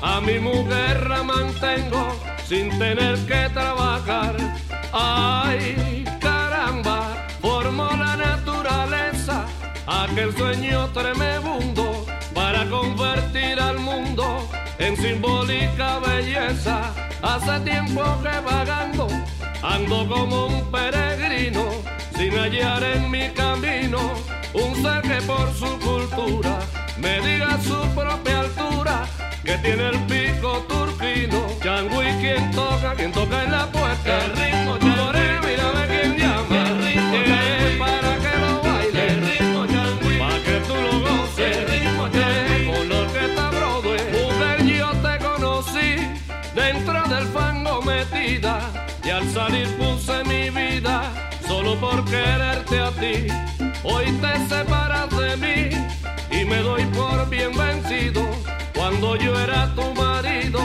a mi mujer la mantengo sin tener que trabajar. Ay, caramba, formó la naturaleza aquel sueño tremebundo para convertir al mundo en simbólica belleza. Hace tiempo que vagando, ando como un peregrino, sin hallar en mi camino un ser que por su cultura me diga su propia altura, que tiene el pico turquino. Changui, quien toca, quien toca en la puerta, el ritmo changui, mírame quien llama, el ritmo para que lo baile, el ritmo changui, para que tú lo goces, el ritmo changui, con lo que está Broadway. Mujer, yo te conocí dentro del fango metida, y al salir puse mi vida solo por quererte a ti. Hoy te separas de mí y me doy por bien vencido. Yo era tu marido,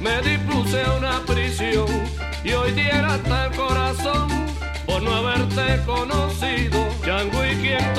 me dispuse a una prisión y hoy diera hasta el corazón por no haberte conocido. Chango y quien